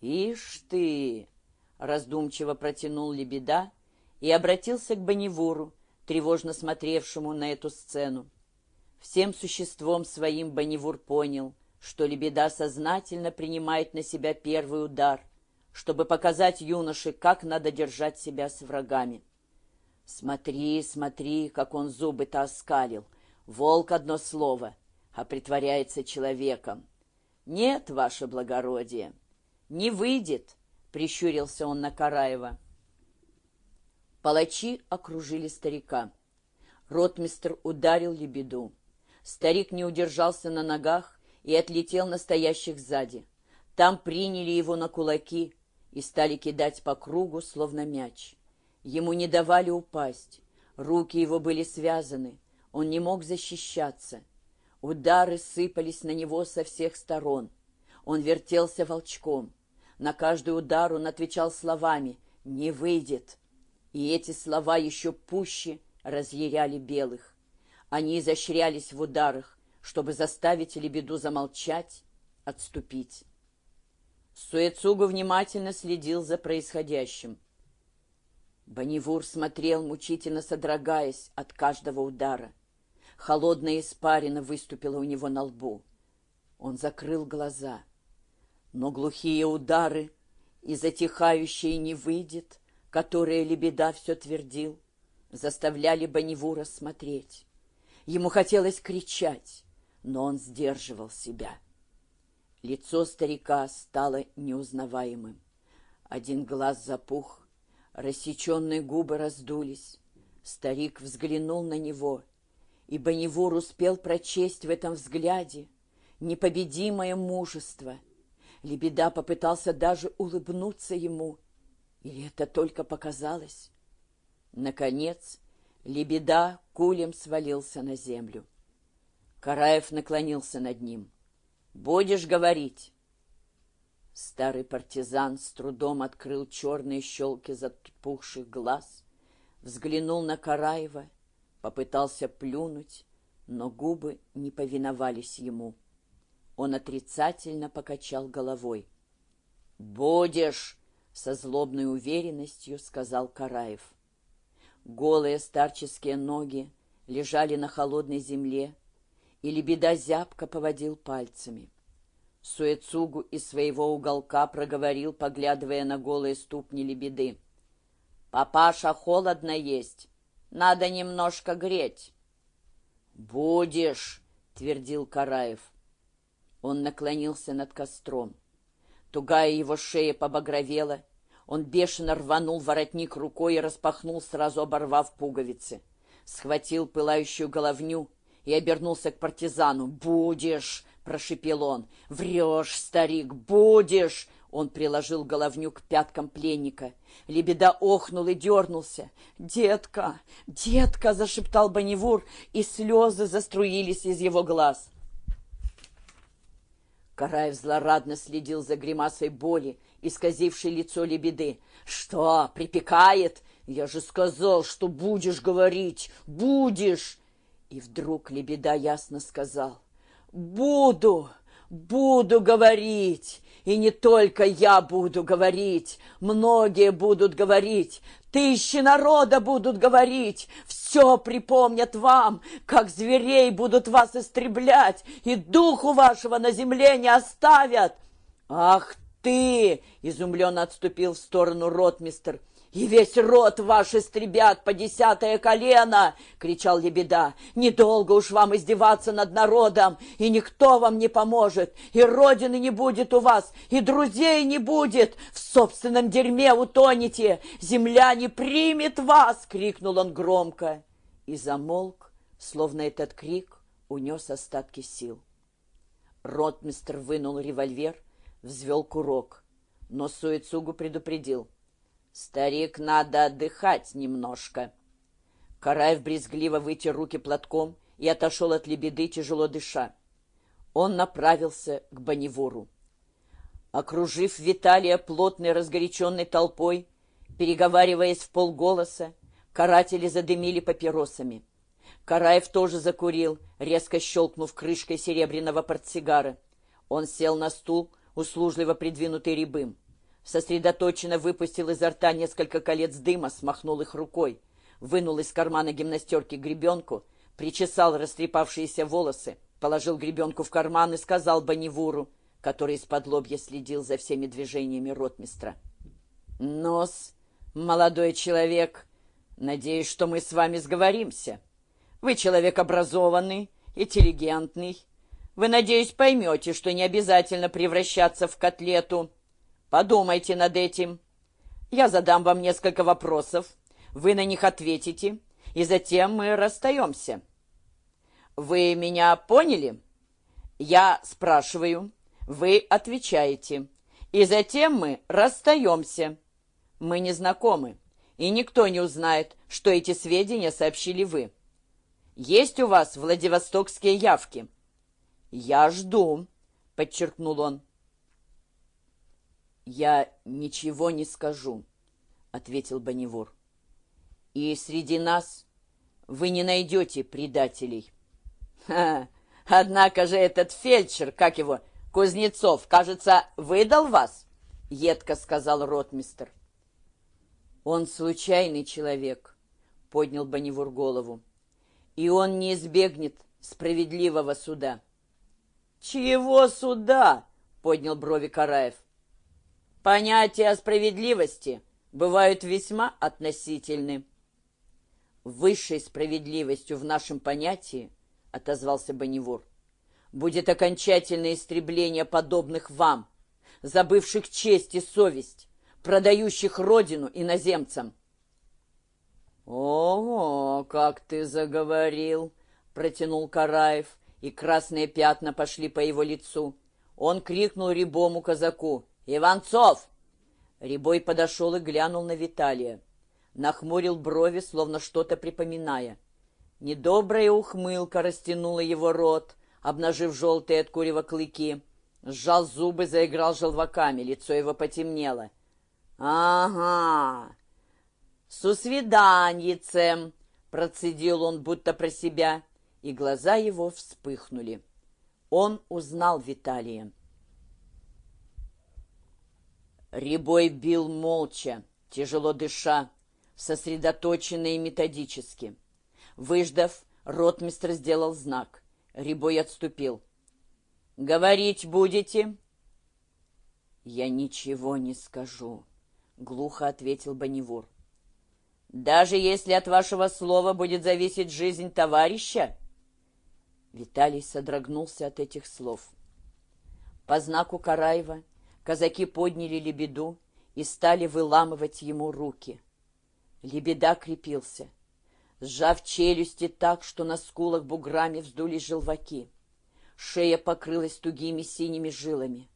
«Ишь ты!» — раздумчиво протянул Лебеда и обратился к Бонневуру, тревожно смотревшему на эту сцену. Всем существом своим Бонневур понял, что Лебеда сознательно принимает на себя первый удар, чтобы показать юноше, как надо держать себя с врагами. Смотри, смотри, как он зубы-то оскалил. Волк одно слово, а притворяется человеком. Нет, ваше благородие, не выйдет, прищурился он на Караева. Палачи окружили старика. Ротмистр ударил лебеду. Старик не удержался на ногах и отлетел настоящих сзади. Там приняли его на кулаки и стали кидать по кругу, словно мяч. Ему не давали упасть. Руки его были связаны. Он не мог защищаться. Удары сыпались на него со всех сторон. Он вертелся волчком. На каждый удар он отвечал словами «Не выйдет». И эти слова еще пуще разъяряли белых. Они изощрялись в ударах, чтобы заставить Лебеду замолчать, отступить. Суэцугу внимательно следил за происходящим. Бонневур смотрел, мучительно содрогаясь от каждого удара. Холодная испарина выступила у него на лбу. Он закрыл глаза. Но глухие удары и затихающие не выйдет, которые Лебеда все твердил, заставляли Бонневура смотреть. Ему хотелось кричать, но он сдерживал себя. Лицо старика стало неузнаваемым. Один глаз запух, рассеченные губы раздулись. Старик взглянул на него, и Бонневур успел прочесть в этом взгляде непобедимое мужество. Лебеда попытался даже улыбнуться ему, или это только показалось? Наконец, Лебеда кулем свалился на землю. Караев наклонился над ним. «Будешь говорить?» Старый партизан с трудом открыл черные щелки затпухших глаз, взглянул на Караева, попытался плюнуть, но губы не повиновались ему. Он отрицательно покачал головой. «Будешь!» — со злобной уверенностью сказал Караев. Голые старческие ноги лежали на холодной земле, и лебеда зябко поводил пальцами. Суэцугу из своего уголка проговорил, поглядывая на голые ступни лебеды. «Папаша, холодно есть. Надо немножко греть». «Будешь», — твердил Караев. Он наклонился над костром. Тугая его шея побагровела. Он бешено рванул воротник рукой и распахнул, сразу оборвав пуговицы. Схватил пылающую головню и обернулся к партизану. «Будешь!» — прошипел он. «Врешь, старик, будешь!» Он приложил головню к пяткам пленника. Лебеда охнул и дернулся. «Детка! Детка!» — зашептал Бонневур, и слезы заструились из его глаз. Караев злорадно следил за гримасой боли, исказившей лицо лебеды. «Что, припекает? Я же сказал, что будешь говорить, будешь!» И вдруг лебеда ясно сказал. «Буду, буду говорить, и не только я буду говорить, многие будут говорить, тысячи народа будут говорить, все припомнят вам, как зверей будут вас истреблять, и духу вашего на земле не оставят. Ах ты! Изумленно отступил в сторону ротмистер. «И весь род ваш истребят по десятое колено!» — кричал Лебеда. «Недолго уж вам издеваться над народом, и никто вам не поможет, и родины не будет у вас, и друзей не будет, в собственном дерьме утонете, земля не примет вас!» — крикнул он громко и замолк, словно этот крик унес остатки сил. Ротмистр вынул револьвер, взвел курок, но Суицугу предупредил — Старик, надо отдыхать немножко. Караев брезгливо вытер руки платком и отошел от лебеды, тяжело дыша. Он направился к Бонневуру. Окружив Виталия плотной разгоряченной толпой, переговариваясь в полголоса, каратели задымили папиросами. Караев тоже закурил, резко щелкнув крышкой серебряного портсигара. Он сел на стул, услужливо придвинутый рябым. Сосредоточенно выпустил изо рта несколько колец дыма, смахнул их рукой, вынул из кармана гимнастерки гребенку, причесал растрепавшиеся волосы, положил гребенку в карман и сказал Банивуру, который из-под лобья следил за всеми движениями ротмистра. «Нос, молодой человек, надеюсь, что мы с вами сговоримся. Вы человек образованный, интеллигентный. Вы, надеюсь, поймете, что не обязательно превращаться в котлету. Подумайте над этим. Я задам вам несколько вопросов, вы на них ответите, и затем мы расстаемся. Вы меня поняли? Я спрашиваю, вы отвечаете, и затем мы расстаемся. Мы не знакомы, и никто не узнает, что эти сведения сообщили вы. Есть у вас владивостокские явки?» «Я жду», — подчеркнул он. «Я ничего не скажу», — ответил Бонневур. «И среди нас вы не найдете предателей». «Ха! Однако же этот фельдшер, как его, Кузнецов, кажется, выдал вас?» — едко сказал ротмистер. «Он случайный человек», — поднял Бонневур голову, «и он не избегнет справедливого суда». «Чего суда?» — поднял брови Караев. «Понятия о справедливости бывают весьма относительны». «Высшей справедливостью в нашем понятии, — отозвался Бонневур, — будет окончательное истребление подобных вам, забывших честь и совесть, продающих родину иноземцам». «Ого, как ты заговорил!» — протянул Караев и красные пятна пошли по его лицу. Он крикнул рябому казаку «Иванцов!». Рябой подошел и глянул на Виталия. Нахмурил брови, словно что-то припоминая. Недобрая ухмылка растянула его рот, обнажив желтые от курева клыки. Сжал зубы, заиграл желваками, лицо его потемнело. «Ага! С усвиданьицем!» — процедил он, будто про себя и глаза его вспыхнули. Он узнал Виталия. Рябой бил молча, тяжело дыша, сосредоточенно и методически. Выждав, ротмистр сделал знак. Рябой отступил. «Говорить будете?» «Я ничего не скажу», — глухо ответил Бонневур. «Даже если от вашего слова будет зависеть жизнь товарища?» Виталий содрогнулся от этих слов. По знаку Караева казаки подняли лебеду и стали выламывать ему руки. Лебеда крепился. Сжав челюсти так, что на скулах буграми вздулись желваки. Шея покрылась тугими синими жилами.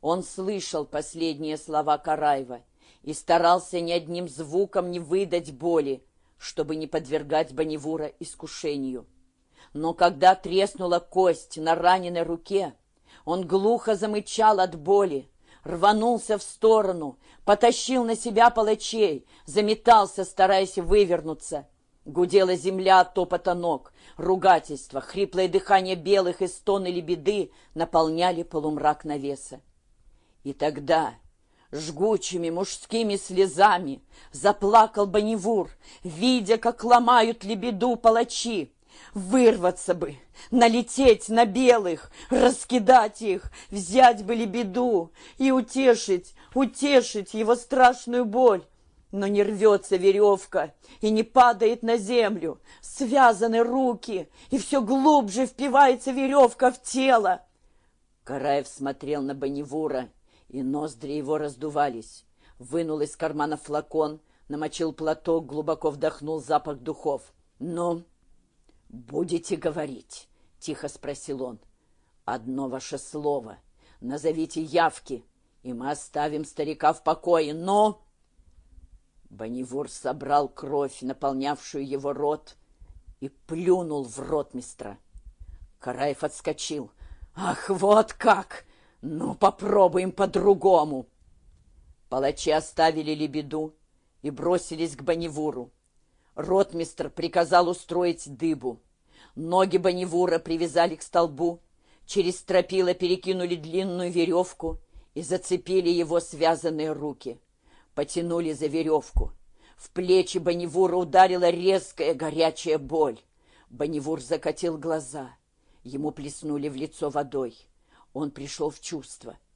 Он слышал последние слова Караева и старался ни одним звуком не выдать боли, чтобы не подвергать Бонневура искушению. Но когда треснула кость на раненой руке, он глухо замычал от боли, рванулся в сторону, потащил на себя палачей, заметался, стараясь вывернуться. Гудела земля от топота ног, ругательства, хриплое дыхание белых и стоны лебеды наполняли полумрак навеса. И тогда жгучими мужскими слезами заплакал Бонневур, видя, как ломают лебеду палачи, Вырваться бы, налететь на белых, раскидать их, взять бы беду и утешить, утешить его страшную боль. Но не рвется веревка и не падает на землю, связаны руки, и все глубже впивается веревка в тело. Караев смотрел на Бонневура, и ноздри его раздувались. Вынул из кармана флакон, намочил платок, глубоко вдохнул запах духов. «Ну, «Будете говорить?» — тихо спросил он. «Одно ваше слово. Назовите явки, и мы оставим старика в покое, но...» Бонневур собрал кровь, наполнявшую его рот, и плюнул в рот мистра. Караев отскочил. «Ах, вот как! Ну, попробуем по-другому!» Палачи оставили лебеду и бросились к Бонневуру. Ротмистр приказал устроить дыбу. Ноги Бонневура привязали к столбу, через стропила перекинули длинную веревку и зацепили его связанные руки. Потянули за веревку. В плечи Бонневура ударила резкая горячая боль. Бонневур закатил глаза. Ему плеснули в лицо водой. Он пришел в чувство —